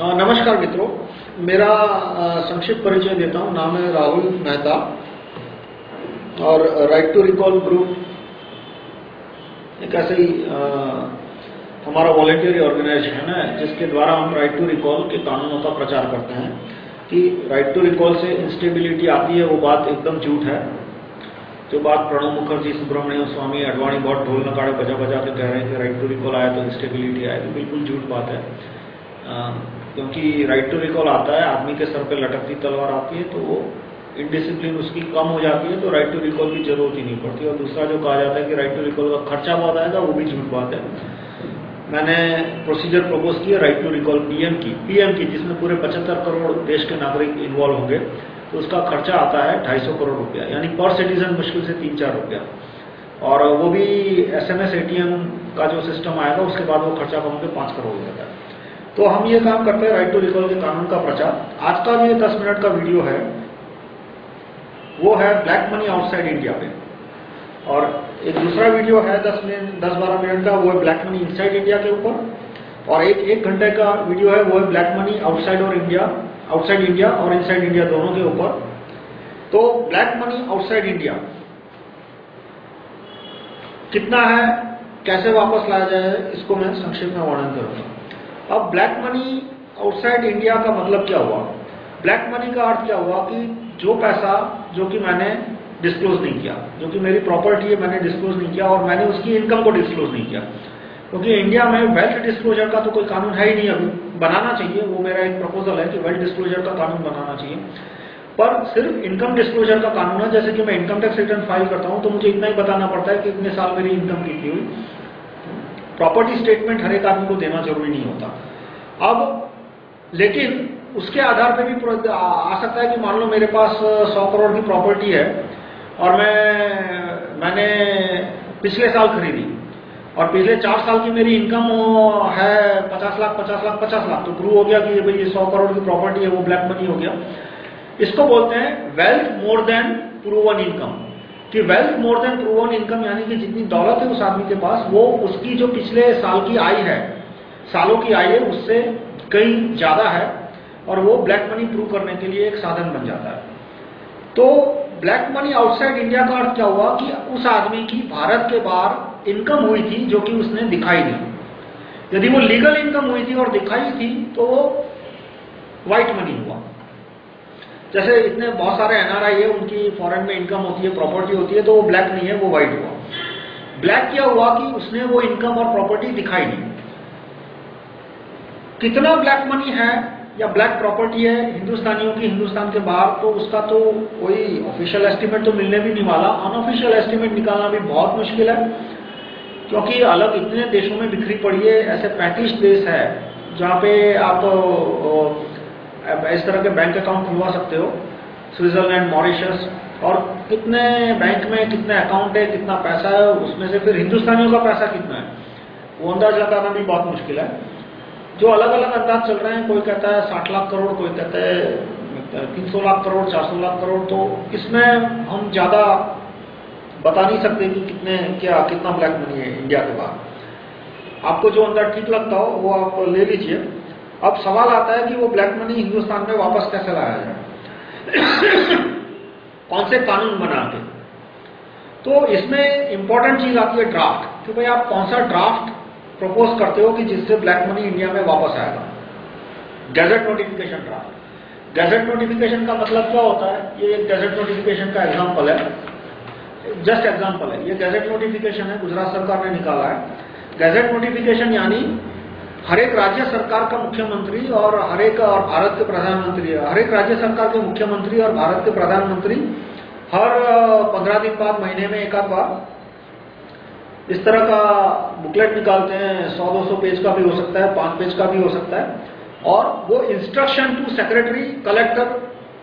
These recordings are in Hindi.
नमस्कार मित्रों, मेरा संक्षिप्त परिचय देता हूँ। नाम है राहुल मेहता और राइट टू रिकॉल ग्रुप एक ऐसे ही हमारा वॉलेंटियरी ऑर्गेनाइजेशन है, जिसके द्वारा हम राइट टू रिकॉल के कानूनों का प्रचार करते हैं कि राइट टू रिकॉल से इंस्टेबिलिटी आती है, वो बात एकदम झूठ है। जो बात प्रणब मुखर्जी, सुब्रमण्यम स्वामी, अडवाणी बहुत ढोल नकाड़े बजा बजा के कह रहे हैं कि राइट टू रिकॉल आया तो इंस्टेबिलिटी आए तो बिल्कुल झूठ बात है। क्योंकि राइट टू रिकॉल आता है, आदमी के सर पे लटकती तलवार आती है तो वो इनडिसिप्लिन उसकी कम हो जाती है तो राइट टू रिकॉल की ज़रूरत ही नहीं पड़ती। और दूसरा जो कहा जाता है कि राइट टू रिकॉल का खर्चा बहुत आएगा, वो भी झूठ बात है। मैंने प्रोसीजर प्रपोज किया राइट टू रिकॉल पीएम की। पीएम की, जिसमें पूरे पचहत्तर करोड़ देश के नागरिक इन्वॉल्व होंगे तो उसका खर्चा आता है ढाई करोड़ रुपया, यानी पर सिटीजन मुश्किल से तीन चार रुपया। और वो भी एसएमएस एटीएम का जो सिस्टम आएगा, उसके बाद वो खर्चा कम के पाँच करोड़ हो जाता है। तो हम ये काम करते हैं राइट टू रिकॉल के कानून का प्रचार। आज का जो दस मिनट का वीडियो है, वो है ब्लैक मनी आउटसाइड इंडिया पे। और एक दूसरा वीडियो है दस मिनट दस बारह मिनट का, वो है ब्लैक मनी इनसाइड इंडिया के ऊपर। और एक एक घंटे का वीडियो है, वो है ब्लैक मनी आउटसाइड और इंडिया आउटसाइड इंडिया और इनसाइड इंडिया दोनों के ऊपर। तो ब्लैक मनी आउटसाइड इंडिया कितना है, कैसे वापस लाया जाए, इसको मैं संक्षेप में वर्णन करूँगा। अब ब्लैक मनी आउटसाइड इंडिया का मतलब क्या हुआ? ब्लैक मनी का अर्थ क्या हुआ कि जो पैसा, जो कि मैंने डिस्क्लोज नहीं किया, जो कि मेरी प्रॉपर्टी है, मैंने डिस्क्लोज नहीं किया और मैंने उसकी इनकम को डिस्क्लोज नहीं किया। क्योंकि इंडिया में वेल्थ डिस्क्लोजर का तो कोई कानून है ही नहीं अभी। बनाना चाहिए, वो मेरा एक प्रपोजल है कि वेल्थ डिस्क्लोजर का कानून बनाना चाहिए। पर सिर्फ़ इनकम डिस्क्लोजर का कानून है। जैसे कि मैं इनकम टैक्स रिटर्न फ़ाइल करता हूँ तो मुझे इतना ही बताना पड़ता है कि इतने साल मेरी इनकम कितनी हुई। प्रॉपर्टी स्टेटमेंट हर एक आदमी को देना ज़रूरी नहीं होता। अब, लेकिन उसके आधार पे भी आ सकता है कि मान लो मेरे पास 100 करोड़ की प्रॉपर्टी है और मैं, मैंने पिछले साल खरीदी और पिछले चार साल की मेरी इनकम है 50 लाख 50 लाख 50 लाख। तो प्रूव हो गया कि भाई ये 100 करोड़ की प्रॉपर्टी है, वो ब्लैक मनी हो गया। इसको बोलते हैं wealth more than proven income कि wealth more than proven income यानी कि जितनी दौलत है उस आदमी के पास, वो उसकी जो पिछले साल की आय है, सालों की आय है, उससे कहीं ज़्यादा है और वो ब्लैक मनी प्रूव करने के लिए एक साधन बन जाता है। तो ब्लैक मनी आउटसाइड इंडिया का अर्थ क्या हुआ कि उस आदमी की भारत के बाहर इनकम हुई थी जो कि उसने दिखाई नहीं। यदि वो लीगल इनकम हुई थी और दिखाई थी तो वो व्हाइट मनी हुआ। जैसे इतने बहुत सारे एनआरआई है, उनकी फॉरेन में इनकम होती है प्रॉपर्टी होती है तो वो ब्लैक नहीं है, वो व्हाइट हुआ। ब्लैक क्या हुआ कि उसने वो इनकम और प्रॉपर्टी दिखाई नहीं। कितना ब्लैक मनी है, या ब्लैक प्रॉपर्टी है, हिंदुस्तानियों की हिंदुस्तान के बाहर तो उसका तो कोई ऑफिशियल एस्टीमेट तो मिलने भी नहीं वाला। अनऑफिशियल एस्टीमेट निकालना भी बहुत मुश्किल है, क्योंकि अलग इतने देशों में बिखरी पड़ी है, ऐसे पैंतीस देश है, जहाँ पे आप इस तरह के बैंक अकाउंट खुलवा सकते हो स्विट्जरलैंड मॉरिशस और कितने बैंक में कितने अकाउंट है, कितना पैसा है, उसमें से फिर हिंदुस्तानियों का पैसा कितना है? वो अंदाज लगाना भी बहुत मुश्किल है। जो अलग अलग अंदाज चल रहे हैं, कोई कहता है साठ लाख करोड़, कोई कहता है तीन सौ लाख करोड़, चार सौ लाख करोड़ तो इसमें हम ज़्यादा बता नहीं सकते कि कितने, क्या, कितना ब्लैक मनी है इंडिया के बाद आपको जो अंदाज ठीक लगता हो, वो आप ले लीजिए। अब सवाल आता है कि वो ब्लैक मनी हिंदुस्तान में वापस कैसे लाया जाए? कौन से कानून बना के? तो इसमें इंपॉर्टेंट चीज़ आती है ड्राफ्ट कि भाई आप कौन सा ड्राफ्ट प्रपोज करते हो कि जिससे ब्लैक मनी इंडिया में वापस आएगा? Gazette notification draft gazette notification का मतलब क्या होता है? ये एक गैजेट नोटिफिकेशन का एग्ज़ाम्पल है। जस्ट एग्ज़ाम्पल है। ये गैजेट नोटिफिकेशन है, गुजरात सरकार ने निकाला है। गैजेट नोटिफिकेशन यानी हर एक राज्य सरकार का मुख्यमंत्री और हर एक और भारत के प्रधानमंत्री, हर एक राज्य सरकार के मुख्यमंत्री और भारत के प्रधानमंत्री हर पंद्रह दिन बाद महीने में एक आध बार इस तरह का बुकलेट निकालते हैं। सौ, दो सौ पेज का भी हो सकता है, पाँच पेज का भी हो सकता है और वो इंस्ट्रक्शन टू सेक्रेटरी कलेक्टर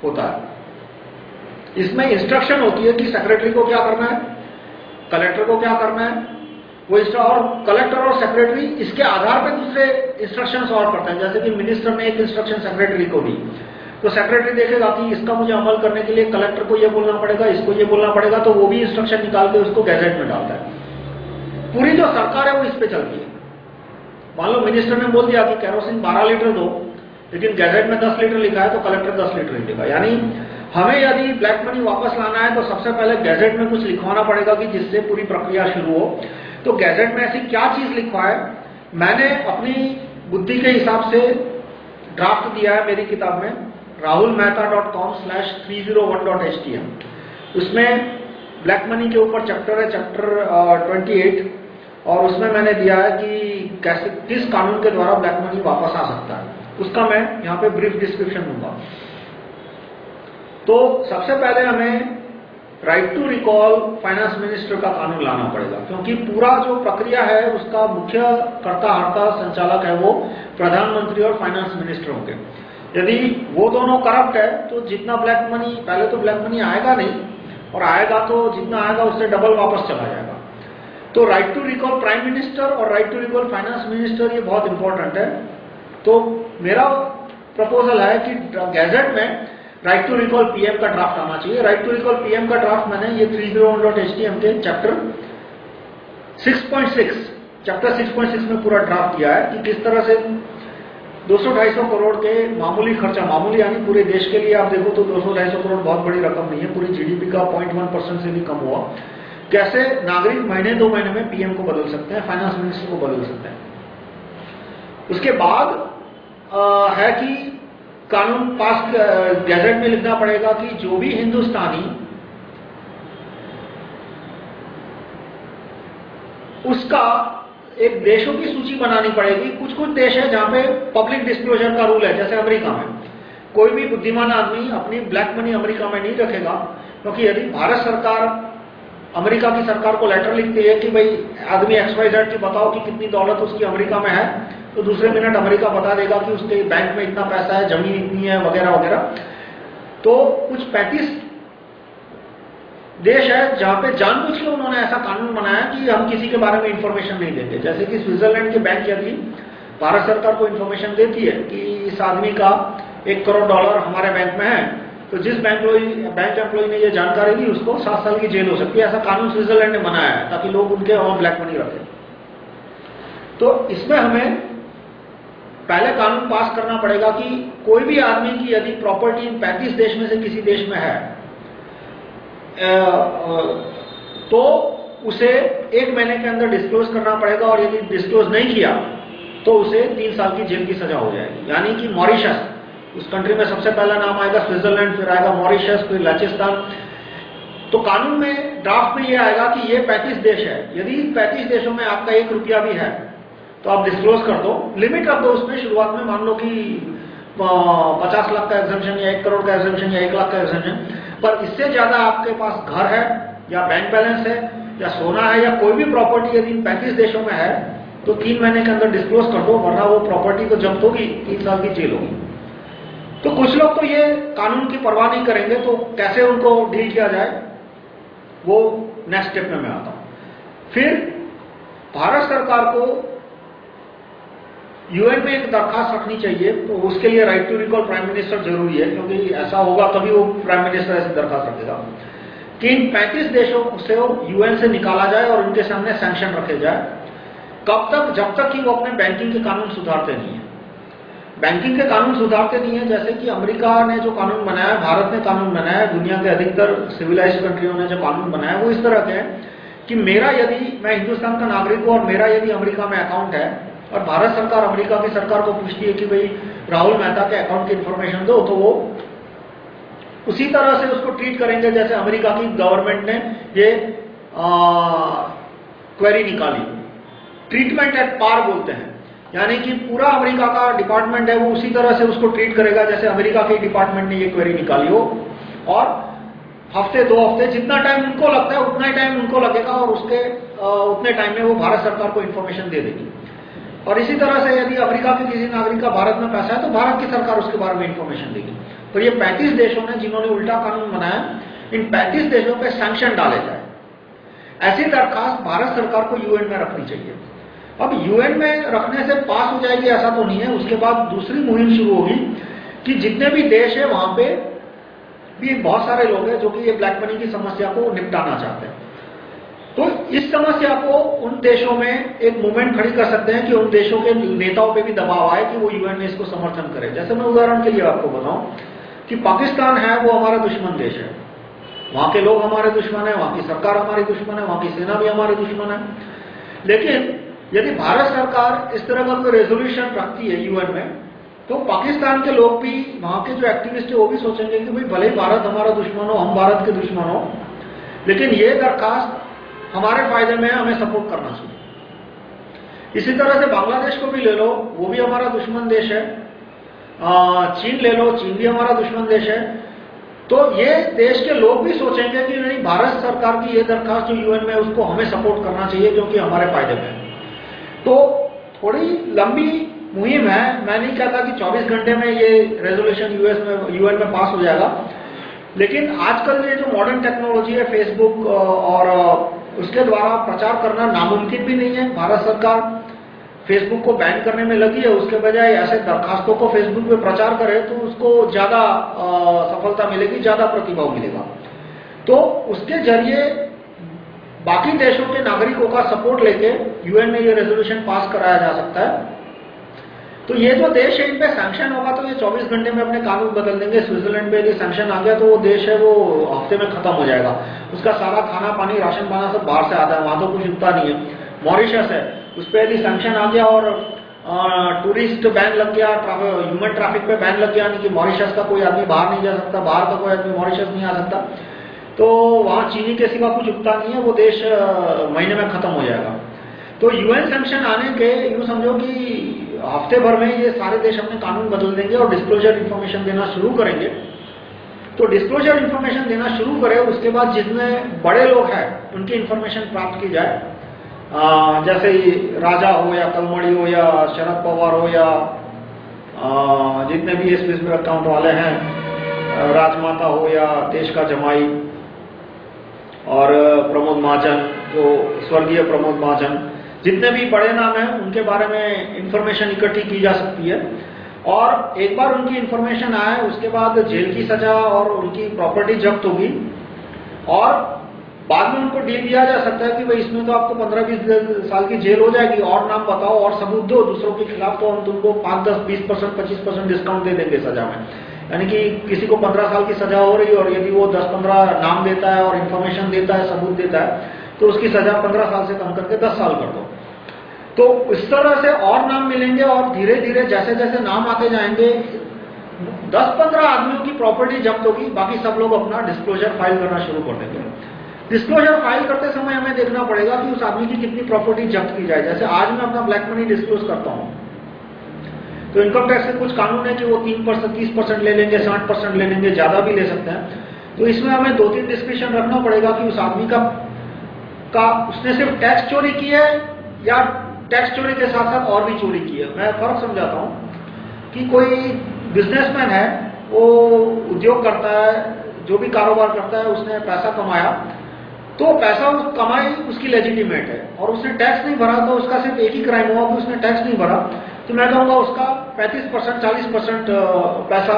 होता है। इसमें इंस्ट्रक्शन होती है कि सेक्रेटरी को क्या करना है कलेक्टर को क्या करना है वो और कलेक्टर और सेक्रेटरी इसके आधार पे दूसरे इंस्ट्रक्शंस और करते हैं। जैसे कि मिनिस्टर में एक इंस्ट्रक्शन सेक्रेटरी को दी तो सेक्रेटरी देखेगा कि इसका मुझे अमल करने के लिए कलेक्टर को ये बोलना पड़ेगा, इसको ये बोलना पड़ेगा तो वो भी इंस्ट्रक्शन निकाल के उसको गैजेट में डालता है। पूरी जो सरकार है वो इस पे चलती है। मान लो मिनिस्टर ने बोल दिया कि कैरोसिन 12 लीटर दो, लेकिन गैजेट में 10 लीटर लिखा है तो कलेक्टर 10 लीटर देगा। यानी हमें यदि ब्लैक मनी वापस लाना है तो सबसे पहले गैजेट में कुछ लिखवाना पड़ेगा कि जिससे पूरी प्रक्रिया शुरू हो। तो गैजेट में ऐसी क्या चीज़ लिखवा है? मैंने अपनी बुद्धि के हिसाब से ड्राफ्ट दिया है मेरी किताब में rahulmehta.com slash 301.htm उसमें ब्लैक मनी के ऊपर चैप्टर है चैप्टर ट्वेंटी एट और उसमें मैंने दिया है कि कैसे, किस कानून के द्वारा ब्लैक मनी वापस आ सकता है। उसका मैं यहाँ पे ब्रीफ डिस्क्रिप्शन दूँगा। तो सबसे पहले हमें right to recall finance minister का कानून लाना पड़ेगा, क्योंकि पूरा जो प्रक्रिया है, उसका मुख्य कर्ता हर्ता संचालक है वो प्रधानमंत्री और फाइनेंस मिनिस्टर होंगे। यदि वो दोनों करप्ट है तो जितना ब्लैक मनी पहले तो ब्लैक मनी आएगा नहीं, और आएगा तो जितना आएगा, उससे डबल वापस चला जाएगा। तो right to recall prime minister और right to recall finance minister ये बहुत इंपॉर्टेंट है। तो मेरा प्रपोजल है कि गैजेट में राइट टू रिकॉल पीएम का ड्राफ्ट आना चाहिए। राइट टू रिकॉल पीएम का ड्राफ्ट मैंने ये 301.htm के चैप्टर 6.6 चैप्टर 6.6 में पूरा ड्राफ्ट किया है कि किस तरह से 200-250 करोड़ के मामूली खर्चा मामूली यानी पूरे देश के लिए आप देखो तो 200-250 करोड़ बहुत बड़ी रकम नहीं है पूरी जीडीपी का 0.1 परसेंट से भी कम हुआ। कैसे नागरिक महीने दो महीने में पीएम को बदल सकते हैं फाइनेंस मिनिस्टर को बदल सकते हैं। उसके बाद आ, है कि कानून पास गैजेट में लिखना पड़ेगा कि जो भी हिंदुस्तानी उसका एक देशों की सूची बनानी पड़ेगी। कुछ कुछ देश है जहाँ पे पब्लिक डिस्क्लोजर का रूल है, जैसे अमेरिका में। कोई भी बुद्धिमान आदमी अपनी ब्लैक मनी अमेरिका में नहीं रखेगा, क्योंकि यदि भारत सरकार अमेरिका की सरकार को लेटर लिखती है कि भाई आदमी एक्स वाई की बताओ कि कितनी दौलत उसकी अमेरिका में है तो दूसरे मिनट अमेरिका बता देगा कि उसके बैंक में इतना पैसा है, ज़मीन इतनी है, वगैरह वगैरह। तो कुछ 35 देश है जहाँ पे जानबूझ के उन्होंने ऐसा कानून बनाया कि हम किसी के बारे में इंफॉर्मेशन नहीं देते जैसे कि स्विट्जरलैंड के बैंक यदि भारत सरकार को इंफॉर्मेशन देती है कि इस आदमी का एक करोड़ डॉलर हमारे बैंक में है तो जिस बैंक बैंक एम्प्लॉय ने ये जानकारी दी, उसको सात साल की जेल हो सकती है। ऐसा कानून स्विट्जरलैंड ने बनाया है, ताकि लोग उनके और ब्लैक मनी रखें। तो इसमें हमें पहले कानून पास करना पड़ेगा कि कोई भी आदमी की यदि प्रॉपर्टी 35 देश में से किसी देश में है तो उसे एक महीने के अंदर डिस्क्लोज करना पड़ेगा और यदि डिस्क्लोज नहीं किया तो उसे तीन साल की जेल की सजा हो जाएगी। यानी कि मॉरिशस, उस कंट्री में सबसे पहला नाम आएगा स्विट्जरलैंड, फिर आएगा मॉरिशस, फिर लाचिस्तान। तो कानून में ड्राफ्ट में ये आएगा कि ये 35 देश है। यदि 35 देशों में आपका एक रुपया भी है तो आप डिस्क्लोज कर दो। लिमिट रख दो उसमें, शुरुआत में मान लो कि पचास लाख का एग्जामेशन या एक करोड़ का एग्जामेशन या एक लाख का एग्जामेशन पर इससे ज़्यादा आपके पास घर है, या बैंक बैलेंस है, या सोना है, या कोई भी प्रॉपर्टी यदि पैंतीस देशों में है तो तीन महीने के अंदर डिस्क्लोज कर दो, वरना वो प्रॉपर्टी को जब्त होगी, तीन साल की जेल होगी। तो कुछ लोग तो ये कानून की परवाह नहीं करेंगे तो कैसे उनको डील किया जाए? वो नेक्स्ट स्टेप में मैं आता हूँ। फिर भारत सरकार को यूएन में एक दरखास्त रखनी चाहिए तो उसके लिए right to recall prime minister ज़रूरी है, क्योंकि ऐसा होगा तभी वो प्राइम मिनिस्टर ऐसी दरखास्त रखेगा कि इन 35 देशों से यूएन से निकाला जाए और उनके सामने सैंक्शन रखे जाए, कब तक, जब तक कि वो अपने बैंकिंग के कानून सुधारते नहीं है। बैंकिंग के कानून सुधारते नहीं है, जैसे कि अमेरिका ने जो कानून बनाया, भारत ने कानून बनाया, दुनिया के अधिकतर सिविलाइज कंट्रियों ने जो कानून बनाया, वो इस तरह के कि मेरा यदि, मैं हिंदुस्तान का नागरिक हूँ और मेरा यदि अमेरिका में अकाउंट है और भारत सरकार, अमेरिका की सरकार को पूछती है कि भाई, राहुल मेहता के अकाउंट की इंफॉर्मेशन दो तो वो उसी तरह से उसको ट्रीट करेंगे जैसे अमेरिका की गवर्नमेंट ने ये क्वेरी निकाली। ट्रीटमेंट एट पार बोलते हैं। यानी कि पूरा अमेरिका का डिपार्टमेंट है, वो उसी तरह से उसको ट्रीट करेगा जैसे अमेरिका के डिपार्टमेंट ने ये क्वेरी निकाली हो। और हफ़्ते, दो हफ़्ते, जितना टाइम उनको लगता है, उतना ही टाइम उनको लगेगा और उसके उतने टाइम में वो भारत सरकार को इन्फॉर्मेशन दे देगी। और इसी तरह से यदि अफ्रीका के किसी नागरिक का भारत में पैसा है तो भारत की सरकार उसके बारे में इंफॉर्मेशन देगी। तो ये 35 देशों ने जिन्होंने उल्टा कानून बनाया, इन 35 देशों पे सैंक्शन डाले जाए। ऐसी दरखास्त भारत सरकार को यूएन में रखनी चाहिए। अब यूएन में रखने से पास हो जाएगी ऐसा तो नहीं है, उसके बाद दूसरी मुहिम शुरू होगी कि जितने भी देश है, वहाँ पे भी बहुत सारे लोग हैं जो कि ये ब्लैक मनी की समस्या को निपटाना चाहते हैं। तो इस समस्या को उन देशों में एक मूवमेंट खड़ी कर सकते हैं कि उन देशों के नेताओं पे भी दबाव आए कि वो यूएन में इसको समर्थन करे। जैसे मैं उदाहरण के लिए आपको बताऊँ कि पाकिस्तान है, वो हमारा दुश्मन देश है। वहाँ के लोग हमारे दुश्मन है, वहाँ की सरकार हमारी दुश्मन है, वहाँ की सेना भी हमारी दुश्मन है। लेकिन यदि भारत सरकार इस तरह का कोई रेजोल्यूशन रखती है यूएन में तो पाकिस्तान के लोग भी, वहाँ के जो एक्टिविस्ट है, वो भी सोचेंगे कि भाई भले ही भारत हमारा दुश्मन हो, हम भारत के दुश्मन हो, लेकिन ये दरखास्त हमारे फ़ायदे में हमें सपोर्ट करना चाहिए। इसी तरह से बांग्लादेश को भी ले लो, वो भी हमारा दुश्मन देश है। चीन ले लो, चीन भी हमारा दुश्मन देश है। तो ये देश के लोग भी सोचेंगे कि नहीं, भारत सरकार की ये दरखास्त जो यूएन में उसको हमें सपोर्ट करना चाहिए क्योंकि हमारे फ़ायदे में तो थोड़ी लंबी मुहिम है। मैं नहीं कहता कि 24 घंटे में ये रेजोल्यूशन यूएस में यूएन में पास हो जाएगा। लेकिन आजकल ये जो मॉडर्न टेक्नोलॉजी है फेसबुक और उसके द्वारा प्रचार करना नामुमकिन भी नहीं है। भारत सरकार फेसबुक को बैन करने में लगी है। उसके बजाय ऐसे दरखास्तों को फेसबुक पे प्रचार करे तो उसको ज़्यादा सफलता मिलेगी, ज़्यादा प्रतिभाव मिलेगा। तो उसके ज़रिए बाकी देशों के नागरिकों का सपोर्ट लेके यूएन में ये रेजोल्यूशन पास कराया जा सकता है। तो ये जो देश है इन पे सैंक्शन होगा तो ये 24 घंटे में अपने कानून बदल देंगे। स्विट्जरलैंड पे यदि सैंक्शन आ गया तो वो देश है, वो हफ़्ते में खत्म हो जाएगा। उसका सारा खाना, पानी, राशन पाना सब बाहर से आता है, वहाँ तो कुछ उगता नहीं है। मॉरिशस है, उस पर यदि सैंक्शन आ गया और टूरिस्ट बैन लग गया ह्यूमन ट्रैफ़िक पे बैन लग गया कि मॉरिशस का कोई आदमी बाहर नहीं जा सकता, बाहर का कोई आदमी मॉरिशस नहीं आ सकता। तो वहाँ चीनी के सिवा कुछ उगता नहीं है, वो देश महीने में खत्म हो जाएगा। तो यूएन सैंक्शन आने के, यू समझो कि हफ़्ते भर में ये सारे देश अपने कानून बदल देंगे और डिस्क्लोजर इन्फॉर्मेशन देना शुरू करेंगे। तो डिस्क्लोजर इन्फॉर्मेशन देना शुरू करें उसके बाद जितने बड़े लोग हैं उनकी इन्फॉर्मेशन प्राप्त की जाए। आ, जैसे राजा हो या कलमड़ी हो या शरद पवार हो या आ, जितने भी इस फेसबुक अकाउंट वाले हैं राजमाता हो या देश का जमाई और प्रमोद महाजन जो स्वर्गीय प्रमोद महाजन जितने भी बड़े नाम हैं उनके बारे में इंफॉर्मेशन इकट्ठी की जा सकती है। और एक बार उनकी इंफॉर्मेशन आए उसके बाद जेल की सजा और उनकी प्रॉपर्टी जब्त होगी। और बाद में उनको डील दिया जा सकता है कि भाई इसमें तो आपको 15-20 साल की जेल हो जाएगी। और नाम बताओ और सबूत दो दूसरों के खिलाफ तो हम तुमको 5, 10, 20 परसेंट पच्चीस परसेंट डिस्काउंट दे देंगे सजा में। यानी कि किसी को 15 साल की सजा हो रही है और यदि वो 10-15 नाम देता है और इन्फॉर्मेशन देता है सबूत देता है तो उसकी सजा 15 साल से कम करके 10 साल कर दो। तो इस तरह से और नाम मिलेंगे और धीरे धीरे जैसे जैसे नाम आते जाएँगे 10-15 आदमियों की प्रॉपर्टी जब्त होगी, बाकी सब लोग अपना डिस्क्लोजर फ़ाइल करना शुरू कर देंगे। डिस्क्लोजर फ़ाइल करते समय हमें देखना पड़ेगा कि उस आदमी की कितनी प्रॉपर्टी जब्त की जाए। जैसे आज मैं अपना ब्लैक मनी डिस्क्लोज करता हूँ। तो इनकम टैक्स के कुछ कानून है कि वो तीन परसेंट, तीस परसेंट ले लेंगे, साठ परसेंट ले लेंगे, ज़्यादा भी ले सकते हैं। तो इसमें हमें दो तीन डिस्क्रिप्शन रखना पड़ेगा कि उस आदमी का का उसने सिर्फ़ टैक्स चोरी की है या टैक्स चोरी के साथ साथ और भी चोरी की है? मैं फ़र्क समझाता हूँ कि कोई बिजनेसमैन है, वो उद्योग करता है, जो भी कारोबार करता है, उसने पैसा कमाया तो पैसा उस कमाई उसकी लेजिटिमेट है और उसने टैक्स नहीं भरा तो उसका सिर्फ़ एक ही क्राइम हुआ कि उसने टैक्स नहीं भरा। तो मैं कहूँगा उसका 35 परसेंट, चालीस परसेंट पैसा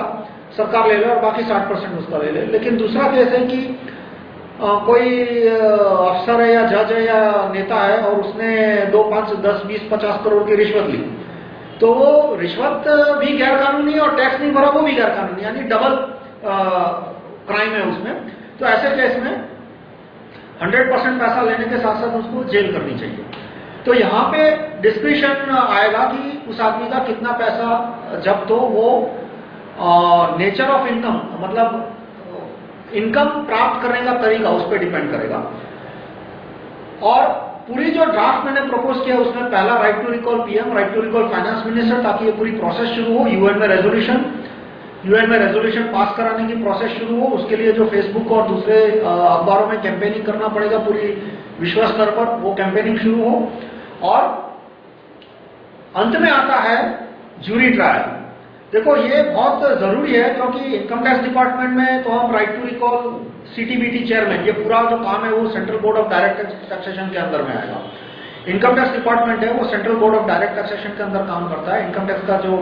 सरकार ले ले और बाकी 60 परसेंट उसका ले ले। लेकिन दूसरा केस है कि कोई अफसर है या जज है या नेता है और उसने दो पाँच, दस, बीस, पचास करोड़ की रिश्वत ली। तो वो रिश्वत भी गैर कानूनी और टैक्स नहीं भरा, वो भी गैर कानूनी यानी डबल क्राइम है उसमें। तो ऐसे केस में 100 परसेंट पैसा लेने के साथ साथ उसको जेल करनी चाहिए। तो यहाँ पे डिस्क्रिप्शन आएगा कि उस आदमी का कितना पैसा जब्त हो, वो नेचर ऑफ़ इनकम मतलब इनकम प्राप्त करने का तरीका उस पर डिपेंड करेगा। और पूरी जो ड्राफ्ट मैंने प्रपोज किया, उसमें पहला right to recall PM right to recall finance minister ताकि ये पूरी प्रोसेस शुरू हो यूएन में रेजोल्यूशन यूएन में रेजोल्यूशन पास कराने की प्रोसेस शुरू हो, उसके लिए जो फेसबुक और दूसरे अखबारों में कैंपेनिंग करना पड़ेगा पूरी विश्व स्तर पर, वो कैंपेनिंग शुरू हो। और अंत में आता है जूरी ट्रायल देखो, ये बहुत ज़रूरी है क्योंकि इनकम टैक्स डिपार्टमेंट में तो हम right to recall CTBT chairman ये पूरा जो काम है वो central board of direct taxation के अंदर में आएगा। इनकम टैक्स डिपार्टमेंट है, वो central board of direct taxation के अंदर काम करता है। इनकम टैक्स का जो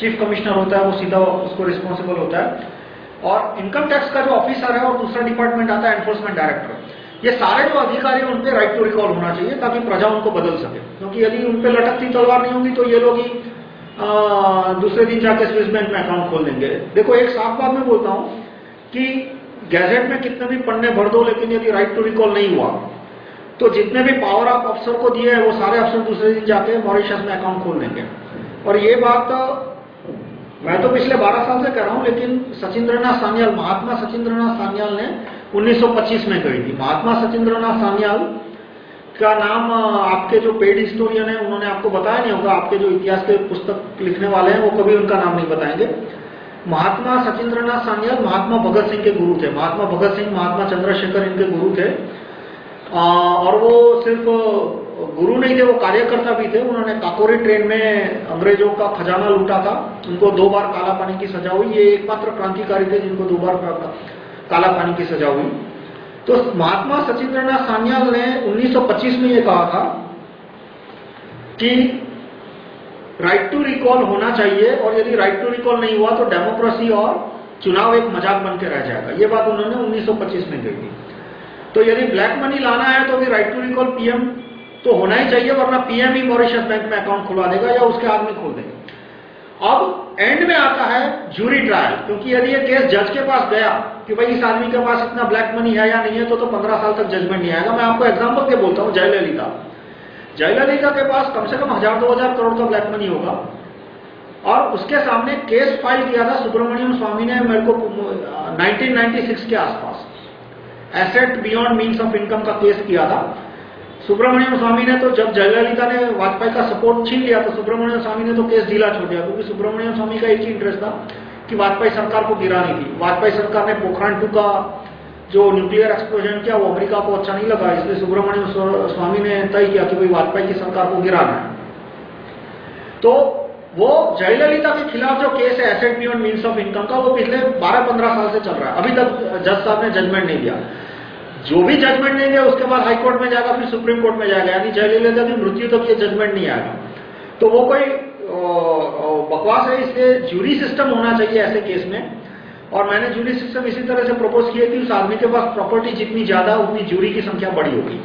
चीफ कमिश्नर होता है, वो सीधा उसको रिस्पॉन्सिबल होता है। और इनकम टैक्स का जो ऑफिसर है और दूसरा डिपार्टमेंट आता है एनफोर्समेंट डायरेक्टर ये सारे जो अधिकारी उन पे राइट टू रिकॉल होना चाहिए, ताकि प्रजा उनको बदल सके। क्योंकि यदि उन पे लटकती तलवार नहीं होगी तो ये लोग ही दूसरे दिन जाके स्विस बैंक में अकाउंट खोल देंगे देखो, एक साफ़ बात मैं बोलता हूँ कि गैजेट में कितने भी पन्ने भर दो, लेकिन यदि राइट टू रिकॉल नहीं हुआ तो जितने भी पावर आप अफसर को दिए हैं, वो सारे अफसर दूसरे दिन जाके मॉरिशस में अकाउंट खोल देंगे और ये बात, मैं तो पिछले 12 साल से कह रहा हूँ, लेकिन सचिंद्रनाथ सान्याल, महात्मा सचिंद्रनाथ सान्याल ने 1925 में कही थी। महात्मा सचिंद्रनाथ सान्याल का नाम आपके जो पेड हिस्टोरियन है, उन्होंने आपको बताया नहीं होगा। आपके जो इतिहास के पुस्तक लिखने वाले हैं, वो कभी उनका नाम नहीं बताएँगे। महात्मा सचिंद्रनाथ सान्याल महात्मा भगत सिंह के गुरु थे। महात्मा भगत सिंह, महात्मा चंद्रशेखर इनके गुरु थे। और वो सिर्फ़ गुरु नहीं थे, वो कार्यकर्ता भी थे। उन्होंने काकोरी ट्रेन में अंग्रेज़ों का खजाना लूटा था। उनको दो बार काला पानी की सजा हुई। ये एकमात्र क्रांतिकारी थे जिनको दो बार काला पानी की सजा हुई। तो महात्मा सचिंद्रनाथ सान्याल ने 1925 में ये कहा था कि राइट टू रिकॉल होना चाहिए और यदि राइट टू रिकॉल नहीं हुआ तो डेमोक्रेसी और चुनाव एक मज़ाक बन के रह जाएगा। ये बात उन्होंने 1925 में कही थी। तो यदि ब्लैक मनी लाना है तो भी राइट टू रिकॉल पीएम तो होना ही चाहिए, वरना पीएम ही मॉरिशस बैंक में अकाउंट खुलवा देगा या उसके आदमी खोल देंगे। अब एंड में आता है जूरी ट्रायल क्योंकि यदि ये केस जज के पास गया कि भाई इस आदमी के पास इतना ब्लैक मनी है या नहीं है तो तो पंद्रह साल तक जजमेंट नहीं आएगा। मैं आपको एग्ज़ाम्पल के बोलता हूँ, जयललिता। जयललिता के पास कम से कम हज़ार दो हज़ार करोड़ का ब्लैक मनी होगा। और उसके सामने केस फ़ाइल किया था सुब्रमण्यम स्वामी ने मेरे को 1996 के आसपास। Asset beyond means of income का केस किया था। सुब्रमण्यम स्वामी ने तो जब जयललिता ने वाजपेयी का सपोर्ट छीन लिया तो सुब्रमण्यम स्वामी ने तो केस ढीला छोड़ दिया, क्योंकि सुब्रमण्यम स्वामी का एक ही इंटरेस्ट था कि वाजपेयी सरकार को गिरानी थी। वाजपेयी सरकार ने पोखरान टू का जो न्यूक्लियर एक्सप्लोजन किया, वो अमेरिका को अच्छा नहीं लगा, इसलिए सुब्रमण्यम स्वामी ने तय किया कि भाई वाजपेयी की सरकार को गिराना है तो वो जयललिता के खिलाफ जो केस है asset beyond means of income का, वो पिछले 12-15 साल से चल रहा है। अभी तक जज साहब ने जजमेंट नहीं दिया। जो भी जजमेंट देंगे उसके बाद हाईकोर्ट में जाएगा, फिर सुप्रीम कोर्ट में जाएगा। यानी जयललिता की मृत्यु तक ये जजमेंट नहीं आएगा। तो वो कोई बकवास है, इसलिए जूरी सिस्टम होना चाहिए ऐसे केस में। और मैंने जूरी सिस्टम इसी तरह से प्रपोज किया कि उस आदमी के पास प्रॉपर्टी जितनी ज़्यादा, उतनी जूरी की संख्या बड़ी होगी।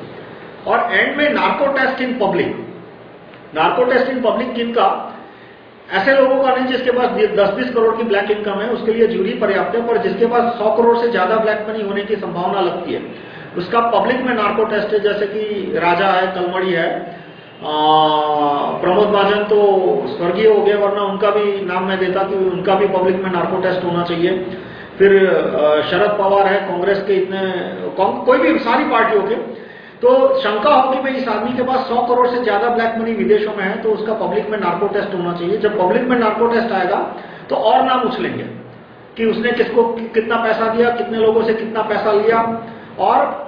और एंड में narco test in public narco test in public किनका? ऐसे लोगों का नहीं जिसके पास 10-20 करोड़ की ब्लैक इनकम है, उसके लिए जूरी पर्याप्त है, पर जिसके पास 100 करोड़ से ज़्यादा ब्लैक मनी होने की संभावना लगती है। उसका पब्लिक में नार्को टेस्ट है, जैसे कि राजा है, कलमड़ी है प्रमोद महाजन तो स्वर्गीय हो गए, वरना उनका भी नाम मैं देता कि उनका भी पब्लिक में नार्को टेस्ट होना चाहिए। फिर शरद पवार है, कांग्रेस के इतने कोई भी सारी पार्टियों के तो शंका होगी भाई, इस आदमी के पास 100 करोड़ से ज़्यादा ब्लैक मनी विदेशों में है तो उसका पब्लिक में नार्को टेस्ट होना चाहिए। जब पब्लिक में नार्को टेस्ट आएगा तो और नाम उछलेंगे कि उसने किसको कितना पैसा दिया, कितने लोगों से कितना पैसा लिया। और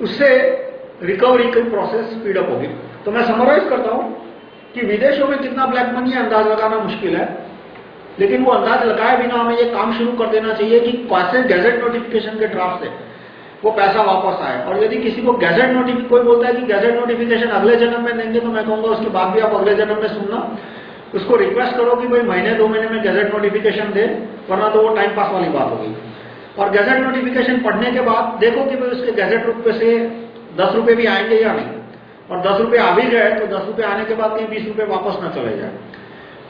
उससे रिकवरी की प्रोसेस स्पीडअप होगी। तो मैं समराइज करता हूँ कि विदेशों में कितना ब्लैक मनी अंदाज लगाना मुश्किल है, लेकिन वो अंदाज लगाए बिना हमें ये काम शुरू कर देना चाहिए कि कैसे गैजेट नोटिफिकेशन के ड्राफ्ट से वो पैसा वापस आए और यदि किसी को गैजेट नोटिफिक कोई बोलता है कि गैजेट नोटिफिकेशन अगले जन्म में देंगे तो मैं कहूँगा उसके बाद भी आप अगले जन्म में सुनना उसको रिक्वेस्ट करो कि भाई महीने, दो महीने में गैजेट नोटिफिकेशन दे, वरना तो वो टाइम पास वाली बात होगी। और गैजेट नोटिफिकेशन पढ़ने के बाद देखो कि भाई उसके गैजेट रुपये से दस रुपए भी आएँगे या नहीं। और दस रुपए आ भी गए तो दस रुपए आने के बाद कहीं बीस रुपए वापस ना चले जाए।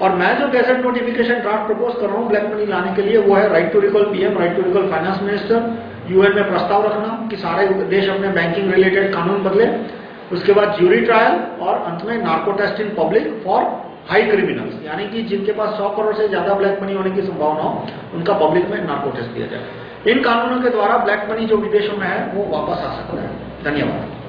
और मैं जो गैजेट नोटिफिकेशन ड्राफ्ट प्रपोज कर रहा हूँ ब्लैक मनी लाने के लिए, वो है right to recall PM right to recall finance minister UN में प्रस्ताव रखना कि सारे देश अपने बैंकिंग रिलेटेड कानून बदले, उसके बाद ज्यूरी ट्रायल और अंत में narco test in public for high criminals यानी कि जिनके पास 100 करोड़ से ज़्यादा ब्लैक मनी होने की संभावना हो, उनका पब्लिक में नार्को टेस्ट दिया जाए। इन कानूनों के द्वारा ब्लैक मनी जो विदेशों में है, वो वापस आ सकता है। धन्यवाद।